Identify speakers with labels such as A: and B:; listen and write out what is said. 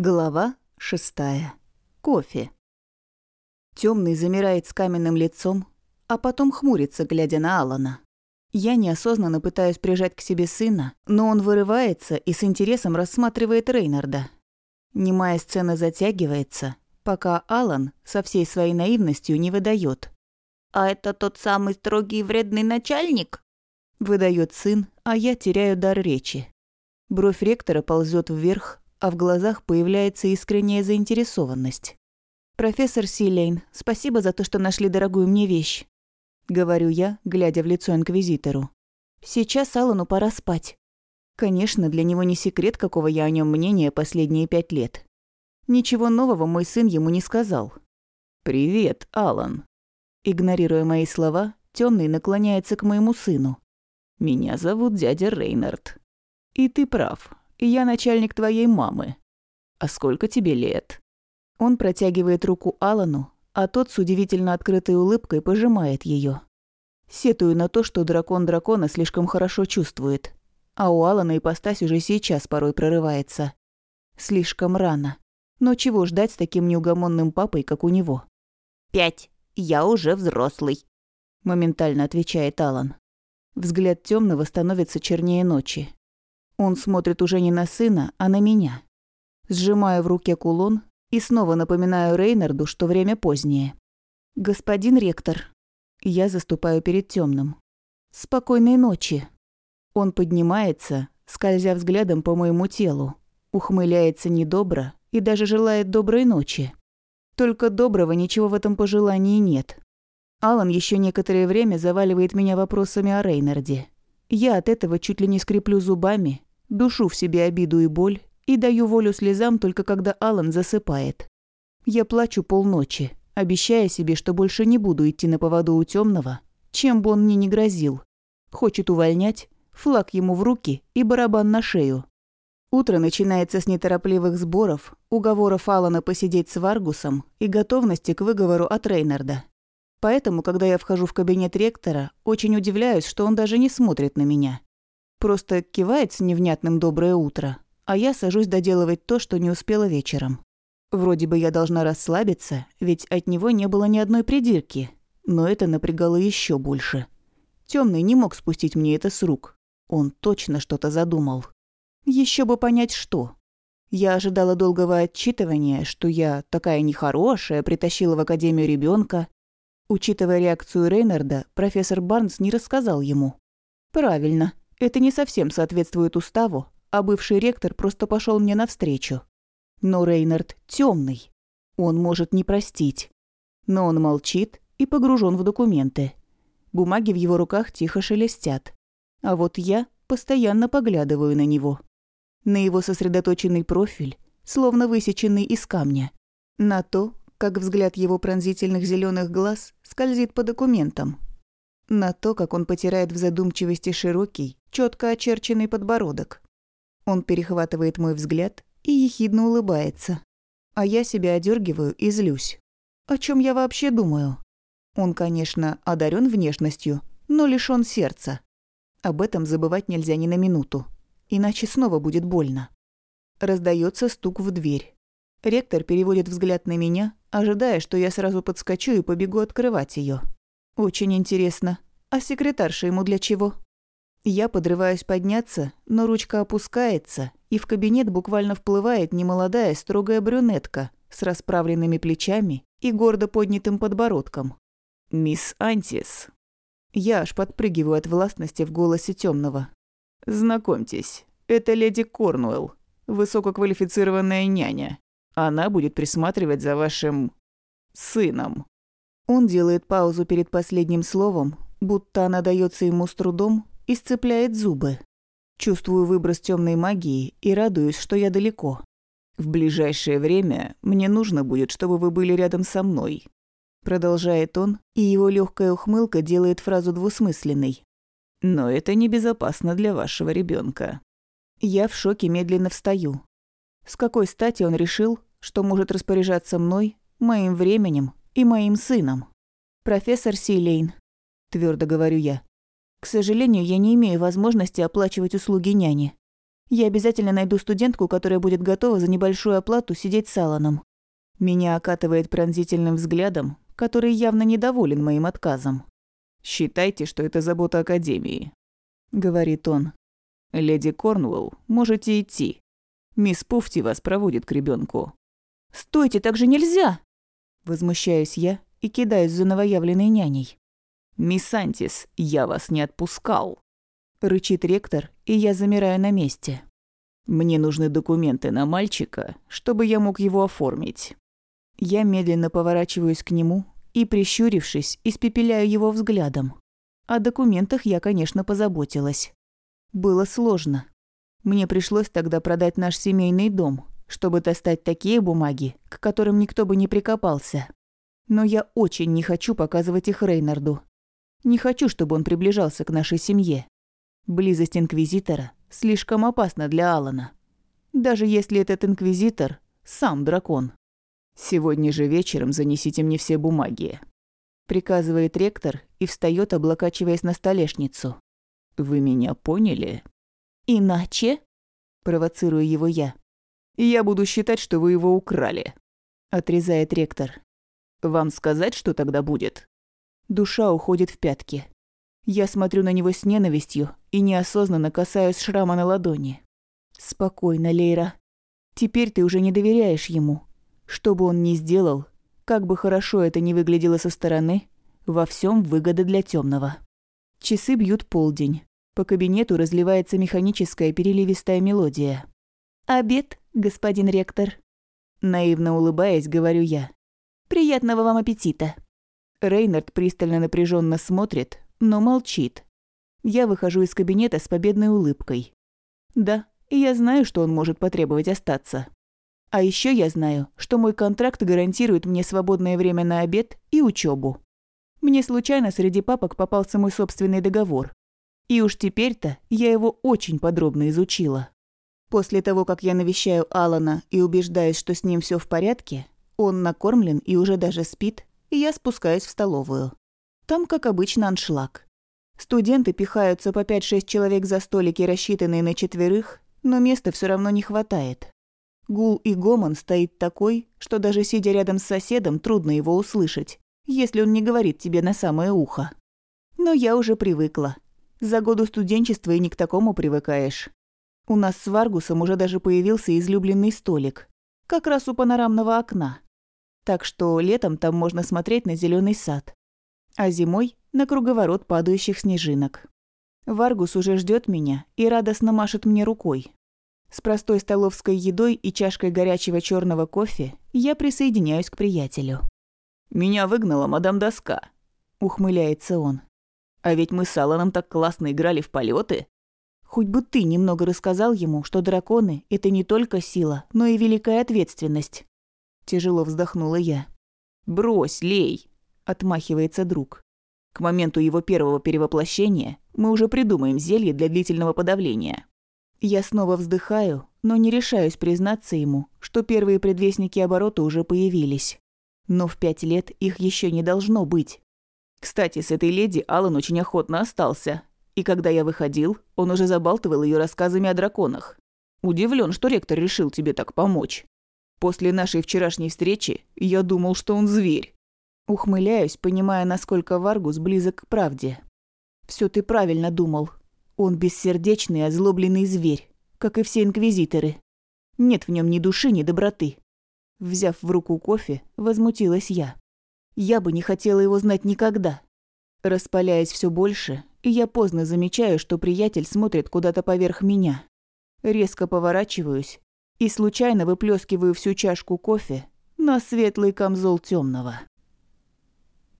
A: Глава шестая. Кофе. Темный замирает с каменным лицом, а потом хмурится, глядя на Алана. Я неосознанно пытаюсь прижать к себе сына, но он вырывается и с интересом рассматривает Рейнарда. Немая сцена затягивается, пока Алан со всей своей наивностью не выдает.
B: «А это тот самый строгий и вредный начальник?»
A: Выдает сын, а я теряю дар речи. Бровь ректора ползет вверх, а в глазах появляется искренняя заинтересованность. «Профессор Силейн, спасибо за то, что нашли дорогую мне вещь», — говорю я, глядя в лицо инквизитору. «Сейчас Алану пора спать». Конечно, для него не секрет, какого я о нем мнения последние пять лет. Ничего нового мой сын ему не сказал.
C: «Привет, Алан».
A: Игнорируя мои слова, темный наклоняется к моему сыну.
C: «Меня зовут дядя Рейнард. И ты прав, я начальник твоей мамы. А сколько тебе лет?»
A: Он протягивает руку Алану, а тот с удивительно открытой улыбкой пожимает ее. Сетую на то, что дракон дракона слишком хорошо чувствует, а у Алана ипостась уже сейчас порой прорывается. Слишком рано. Но чего ждать с таким неугомонным папой, как у него?
B: «Пять. Я уже взрослый», –
A: моментально отвечает Алан. Взгляд темного становится чернее ночи. Он смотрит уже не на сына, а на меня. Сжимаю в руке кулон и снова напоминаю Рейнарду, что время позднее. «Господин ректор». Я заступаю перед темным. «Спокойной ночи». Он поднимается, скользя взглядом по моему телу, ухмыляется недобро и даже желает доброй ночи. Только доброго ничего в этом пожелании нет. Алан еще некоторое время заваливает меня вопросами о Рейнарде. Я от этого чуть ли не скреплю зубами Душу в себе обиду и боль и даю волю слезам только когда Алан засыпает. Я плачу полночи, обещая себе, что больше не буду идти на поводу у темного, чем бы он мне ни грозил. Хочет увольнять, флаг ему в руки и барабан на шею. Утро начинается с неторопливых сборов, уговоров Алана посидеть с Варгусом и готовности к выговору от Рейнарда. Поэтому, когда я вхожу в кабинет ректора, очень удивляюсь, что он даже не смотрит на меня. Просто кивает с невнятным «доброе утро», а я сажусь доделывать то, что не успела вечером. Вроде бы я должна расслабиться, ведь от него не было ни одной придирки, но это напрягало еще больше. Темный не мог спустить мне это с рук. Он точно что-то задумал. Еще бы понять, что. Я ожидала долгого отчитывания, что я, такая нехорошая, притащила в академию ребенка. Учитывая реакцию Рейнарда, профессор Барнс не рассказал ему. Правильно, это не совсем соответствует уставу, а бывший ректор просто пошел мне навстречу. Но Рейнард темный. Он может не простить. Но он молчит и погружен в документы. Бумаги в его руках тихо шелестят. А вот я постоянно поглядываю на него. На его сосредоточенный профиль, словно высеченный из камня. На то, как взгляд его пронзительных зеленых глаз скользит по документам. На то, как он потирает в задумчивости широкий, четко очерченный подбородок. Он перехватывает мой взгляд и ехидно улыбается. А я себя одергиваю и злюсь. О чем я вообще думаю? Он, конечно, одарен внешностью, но лишён сердца. Об этом забывать нельзя ни на минуту, иначе снова будет больно. Раздается стук в дверь. Ректор переводит взгляд на меня, ожидая, что я сразу подскочу и побегу открывать ее. Очень интересно, а секретарша ему для чего? Я подрываюсь подняться, но ручка опускается, и в кабинет буквально вплывает немолодая строгая брюнетка с расправленными плечами и гордо поднятым подбородком.
C: «Мисс Антис».
A: Я аж подпрыгиваю от властности в голосе темного.
C: «Знакомьтесь, это леди Корнуэлл, высококвалифицированная няня. Она будет присматривать за вашим... сыном».
A: Он делает паузу перед последним словом, будто она дается ему с трудом, и сцепляет зубы. Чувствую выброс темной магии и радуюсь, что я далеко.
C: В ближайшее время мне нужно будет, чтобы вы были рядом со мной.
A: Продолжает он, и его легкая ухмылка делает фразу двусмысленной.
C: Но это небезопасно для вашего ребенка.
A: Я в шоке медленно встаю. С какой стати он решил, что может распоряжаться мной, моим временем и моим сыном? Профессор Силейн, твердо говорю я. К сожалению, я не имею возможности оплачивать услуги няни. Я обязательно найду студентку, которая будет готова за небольшую оплату сидеть с Аланом. Меня окатывает пронзительным взглядом, который явно недоволен моим отказом.
C: «Считайте, что это забота Академии», — говорит он. «Леди Корнуэлл, можете идти. Мисс Пуфти вас проводит к ребенку.
A: «Стойте, так же нельзя!» Возмущаюсь я и кидаюсь за новоявленной няней.
C: «Мисс Антис, я вас не отпускал!»
A: Рычит ректор, и я замираю на месте.
C: «Мне нужны документы на мальчика, чтобы я мог его оформить».
A: Я медленно поворачиваюсь к нему и, прищурившись, испепеляю его взглядом. О документах я, конечно, позаботилась. Было сложно. Мне пришлось тогда продать наш семейный дом, чтобы достать такие бумаги, к которым никто бы не прикопался. Но я очень не хочу показывать их Рейнарду. Не хочу, чтобы он приближался к нашей семье. Близость Инквизитора слишком опасна для Алана. Даже если этот Инквизитор – сам дракон.
C: «Сегодня же вечером занесите мне все бумаги», –
A: приказывает ректор и встает, облокачиваясь на столешницу.
C: «Вы меня поняли?»
A: «Иначе?» – провоцирую его я.
C: «Я буду считать, что вы его украли», –
A: отрезает ректор.
C: «Вам сказать, что тогда будет?»
A: Душа уходит в пятки. Я смотрю на него с ненавистью и неосознанно касаюсь шрама на ладони. «Спокойно, Лейра. Теперь ты уже не доверяешь ему. Что бы он ни сделал, как бы хорошо это ни выглядело со стороны, во всем выгода для темного. Часы бьют полдень. По кабинету разливается механическая переливистая мелодия. «Обед, господин ректор». Наивно улыбаясь, говорю я. «Приятного вам аппетита». Рейнард пристально напряженно смотрит, но молчит. Я выхожу из кабинета с победной улыбкой. Да, я знаю, что он может потребовать остаться. А еще я знаю, что мой контракт гарантирует мне свободное время на обед и учебу. Мне случайно среди папок попался мой собственный договор. И уж теперь-то я его очень подробно изучила. После того, как я навещаю Алана и убеждаюсь, что с ним все в порядке, он накормлен и уже даже спит, и я спускаюсь в столовую. Там, как обычно, аншлаг. Студенты пихаются по 5-6 человек за столики, рассчитанные на четверых, но места все равно не хватает. Гул и гомон стоит такой, что даже сидя рядом с соседом, трудно его услышать, если он не говорит тебе на самое ухо. Но я уже привыкла. За году студенчества и не к такому привыкаешь. У нас с Варгусом уже даже появился излюбленный столик. Как раз у панорамного окна. Так что летом там можно смотреть на зеленый сад. А зимой – на круговорот падающих снежинок. Варгус уже ждет меня и радостно машет мне рукой. С простой столовской едой и чашкой горячего черного кофе я присоединяюсь к приятелю.
C: «Меня выгнала мадам Доска», – ухмыляется он. А ведь мы с Аланом так классно играли в полеты.
A: Хоть бы ты немного рассказал ему, что драконы – это не только сила, но и великая ответственность. Тяжело вздохнула я.
C: «Брось, лей!» – отмахивается друг. К моменту его первого перевоплощения мы уже придумаем зелье для длительного подавления.
A: Я снова вздыхаю, но не решаюсь признаться ему, что первые предвестники оборота уже появились. Но в пять лет их еще не должно быть.
C: Кстати, с этой леди Алан очень охотно остался. И когда я выходил, он уже забалтывал ее рассказами о драконах. Удивлен, что ректор решил тебе так помочь. После нашей вчерашней встречи я думал, что он зверь.
A: Ухмыляюсь, понимая, насколько Варгус близок к правде. Все ты правильно думал. Он бессердечный, озлобленный зверь, как и все инквизиторы. Нет в нем ни души, ни доброты. Взяв в руку кофе, возмутилась я. Я бы не хотела его знать никогда. Распаляясь все больше, я поздно замечаю, что приятель смотрит куда-то поверх меня. Резко поворачиваюсь и случайно выплескиваю всю чашку кофе на светлый камзол темного.